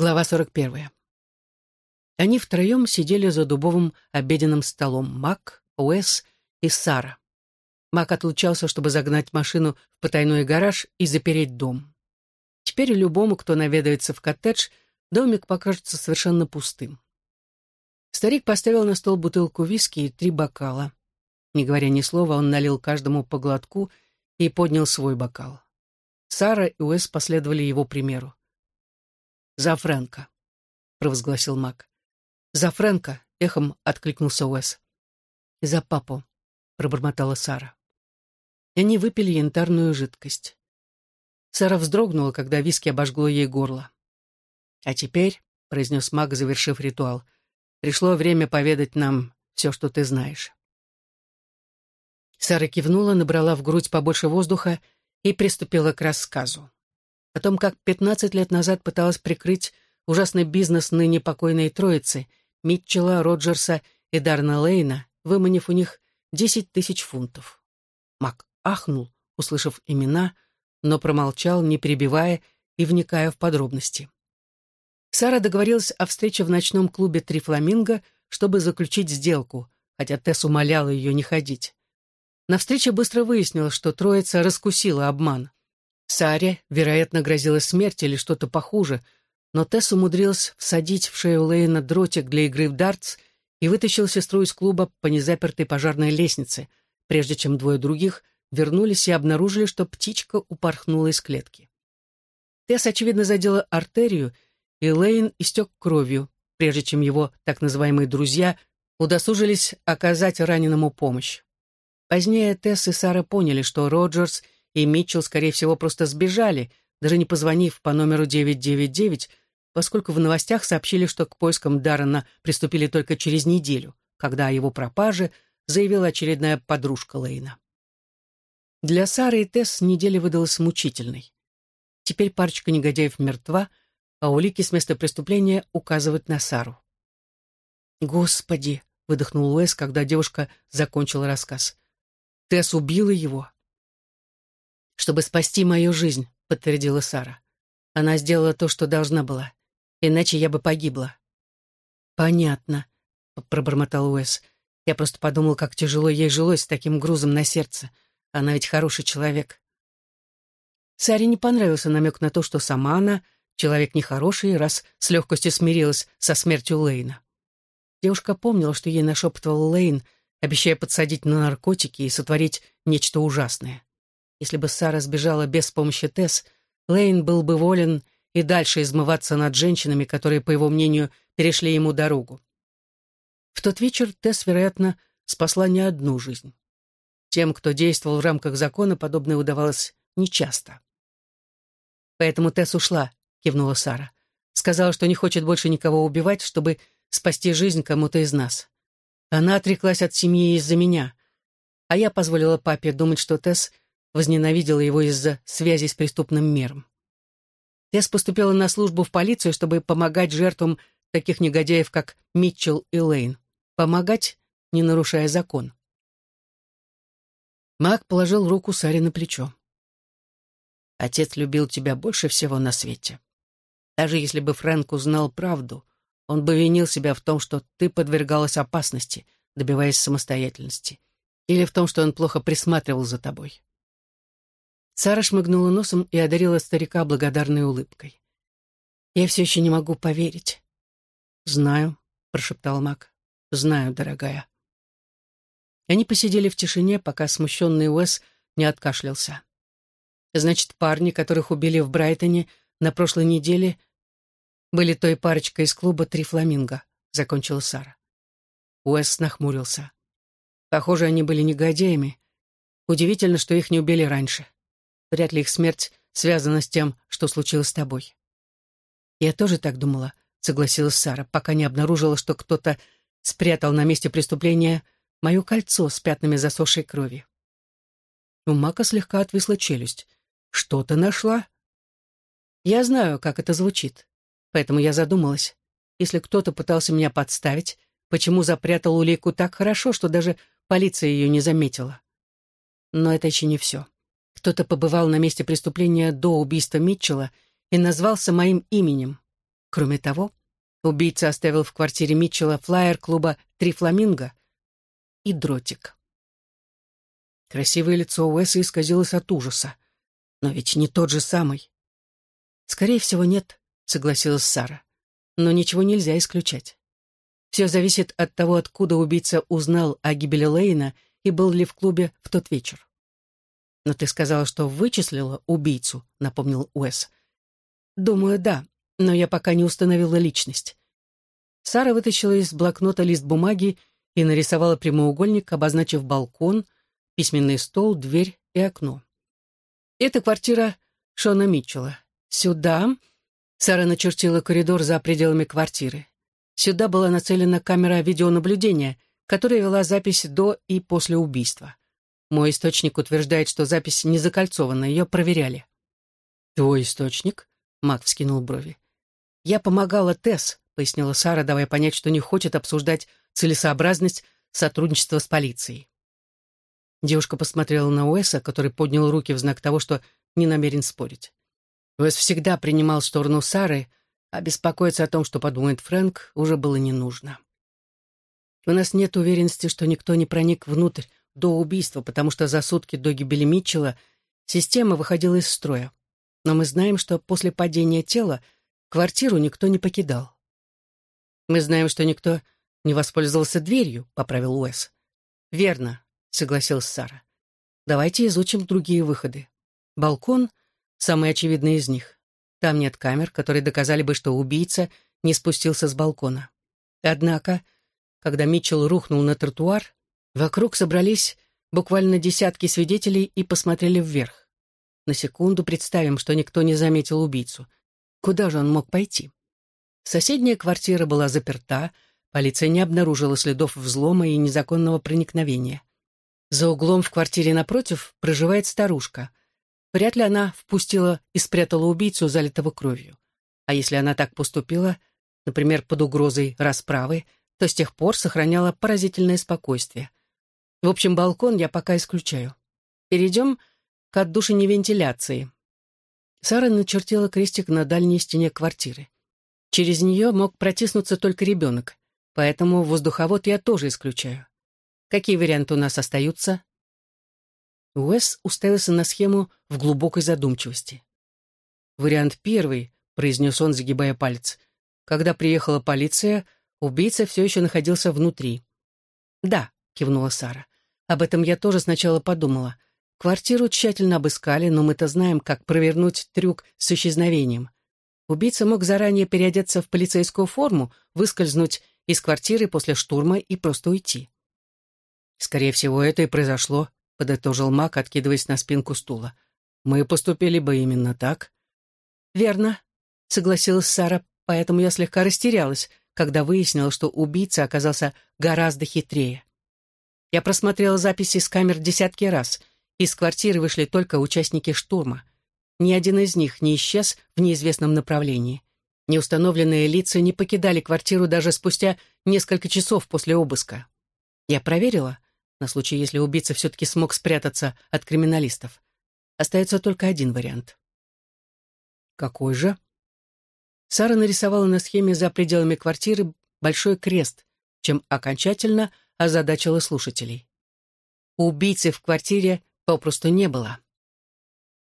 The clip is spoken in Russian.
Глава 41. Они втроем сидели за дубовым обеденным столом Мак, Уэс и Сара. Мак отлучался, чтобы загнать машину в потайной гараж и запереть дом. Теперь любому, кто наведается в коттедж, домик покажется совершенно пустым. Старик поставил на стол бутылку виски и три бокала. Не говоря ни слова, он налил каждому по глотку и поднял свой бокал. Сара и Уэс последовали его примеру. «За Фрэнка», — провозгласил Мак. «За Фрэнка», — эхом откликнулся Уэс. «И за папу», — пробормотала Сара. И они выпили янтарную жидкость. Сара вздрогнула, когда виски обожгло ей горло. «А теперь», — произнес Мак, завершив ритуал, — «пришло время поведать нам все, что ты знаешь». Сара кивнула, набрала в грудь побольше воздуха и приступила к рассказу о том, как 15 лет назад пыталась прикрыть ужасный бизнес ныне покойной троицы Митчелла, Роджерса и Дарна Лейна, выманив у них 10 тысяч фунтов. Мак ахнул, услышав имена, но промолчал, не перебивая и вникая в подробности. Сара договорилась о встрече в ночном клубе «Три фламинго», чтобы заключить сделку, хотя Тесс умоляла ее не ходить. На встрече быстро выяснилось, что троица раскусила обман. Саре, вероятно, грозила смерть или что-то похуже, но Тесс умудрилась всадить в шею Лейна дротик для игры в дартс и вытащил сестру из клуба по незапертой пожарной лестнице, прежде чем двое других вернулись и обнаружили, что птичка упорхнула из клетки. Тесс, очевидно, задела артерию, и Лейн истек кровью, прежде чем его так называемые друзья удосужились оказать раненому помощь. Позднее Тесс и Сара поняли, что Роджерс — и Митчелл, скорее всего, просто сбежали, даже не позвонив по номеру 999, поскольку в новостях сообщили, что к поискам Даррена приступили только через неделю, когда о его пропаже заявила очередная подружка Лейна. Для Сары и Тесс неделя выдалась мучительной. Теперь парочка негодяев мертва, а улики с места преступления указывают на Сару. «Господи!» — выдохнул Уэс, когда девушка закончила рассказ. «Тесс убила его чтобы спасти мою жизнь», — подтвердила Сара. «Она сделала то, что должна была. Иначе я бы погибла». «Понятно», — пробормотал Уэс. «Я просто подумал, как тяжело ей жилось с таким грузом на сердце. Она ведь хороший человек». Саре не понравился намек на то, что сама она человек нехороший, раз с легкостью смирилась со смертью Лейна. Девушка помнила, что ей нашептывал Лейн, обещая подсадить на наркотики и сотворить нечто ужасное. Если бы Сара сбежала без помощи Тесс, Лейн был бы волен и дальше измываться над женщинами, которые, по его мнению, перешли ему дорогу. В тот вечер Тесс, вероятно, спасла не одну жизнь. Тем, кто действовал в рамках закона, подобное удавалось нечасто. «Поэтому Тесс ушла», — кивнула Сара. «Сказала, что не хочет больше никого убивать, чтобы спасти жизнь кому-то из нас. Она отреклась от семьи из-за меня, а я позволила папе думать, что Тесс возненавидела его из-за связи с преступным миром. Тесс поступила на службу в полицию, чтобы помогать жертвам таких негодяев, как Митчелл и Лейн. Помогать, не нарушая закон. Мак положил руку Саре на плечо. «Отец любил тебя больше всего на свете. Даже если бы Фрэнк узнал правду, он бы винил себя в том, что ты подвергалась опасности, добиваясь самостоятельности, или в том, что он плохо присматривал за тобой. Сара шмыгнула носом и одарила старика благодарной улыбкой. «Я все еще не могу поверить». «Знаю», — прошептал Мак. «Знаю, дорогая». Они посидели в тишине, пока смущенный Уэс не откашлялся. «Значит, парни, которых убили в Брайтоне на прошлой неделе, были той парочкой из клуба «Три фламинго», — закончила Сара. Уэс нахмурился. Похоже, они были негодяями. Удивительно, что их не убили раньше. Вряд ли их смерть связана с тем, что случилось с тобой. Я тоже так думала, согласилась Сара, пока не обнаружила, что кто-то спрятал на месте преступления мое кольцо с пятнами засохшей крови. У Мака слегка отвисла челюсть. «Что ты нашла?» «Я знаю, как это звучит. Поэтому я задумалась. Если кто-то пытался меня подставить, почему запрятал улику так хорошо, что даже полиция ее не заметила? Но это еще не все. Кто-то побывал на месте преступления до убийства Митчелла и назвался моим именем. Кроме того, убийца оставил в квартире Митчелла флаер клуба «Три фламинго» и дротик. Красивое лицо Уэса исказилось от ужаса. Но ведь не тот же самый. «Скорее всего, нет», — согласилась Сара. «Но ничего нельзя исключать. Все зависит от того, откуда убийца узнал о гибели Лейна и был ли в клубе в тот вечер. «Но ты сказала, что вычислила убийцу», — напомнил Уэс. «Думаю, да, но я пока не установила личность». Сара вытащила из блокнота лист бумаги и нарисовала прямоугольник, обозначив балкон, письменный стол, дверь и окно. «Это квартира Шона Митчелла. Сюда...» Сара начертила коридор за пределами квартиры. Сюда была нацелена камера видеонаблюдения, которая вела запись до и после убийства. Мой источник утверждает, что запись не закольцована, ее проверяли. «Твой источник?» — Мак вскинул брови. «Я помогала Тесс», — пояснила Сара, давая понять, что не хочет обсуждать целесообразность сотрудничества с полицией. Девушка посмотрела на Уэса, который поднял руки в знак того, что не намерен спорить. Уэс всегда принимал сторону Сары, а беспокоиться о том, что подумает Фрэнк, уже было не нужно. У нас нет уверенности, что никто не проник внутрь до убийства, потому что за сутки до гибели Митчелла система выходила из строя. Но мы знаем, что после падения тела квартиру никто не покидал. Мы знаем, что никто не воспользовался дверью, поправил Уэс. Верно, согласилась Сара. Давайте изучим другие выходы. Балкон — самый очевидный из них. Там нет камер, которые доказали бы, что убийца не спустился с балкона. Однако, когда Митчелл рухнул на тротуар, вокруг собрались буквально десятки свидетелей и посмотрели вверх. На секунду представим, что никто не заметил убийцу. Куда же он мог пойти? Соседняя квартира была заперта, полиция не обнаружила следов взлома и незаконного проникновения. За углом в квартире напротив проживает старушка. Вряд ли она впустила и спрятала убийцу, залитого кровью. А если она так поступила, например, под угрозой расправы, то с тех пор сохраняла поразительное спокойствие. В общем, балкон я пока исключаю. Перейдем к отдушине вентиляции. Сара начертила крестик на дальней стене квартиры. Через нее мог протиснуться только ребенок, поэтому воздуховод я тоже исключаю. Какие варианты у нас остаются? Уэс уставился на схему в глубокой задумчивости. «Вариант первый», — произнес он, загибая палец. «Когда приехала полиция, убийца все еще находился внутри». «Да», — кивнула Сара. «Об этом я тоже сначала подумала. Квартиру тщательно обыскали, но мы-то знаем, как провернуть трюк с исчезновением. Убийца мог заранее переодеться в полицейскую форму, выскользнуть из квартиры после штурма и просто уйти». «Скорее всего, это и произошло», подытожил Мак, откидываясь на спинку стула. «Мы поступили бы именно так». «Верно», — согласилась Сара, поэтому я слегка растерялась, когда выяснила, что убийца оказался гораздо хитрее. Я просмотрела записи с камер десятки раз. Из квартиры вышли только участники штурма. Ни один из них не исчез в неизвестном направлении. Неустановленные лица не покидали квартиру даже спустя несколько часов после обыска. Я проверила — на случай, если убийца все-таки смог спрятаться от криминалистов. Остается только один вариант. Какой же? Сара нарисовала на схеме за пределами квартиры большой крест, чем окончательно озадачила слушателей. Убийцы в квартире попросту не было.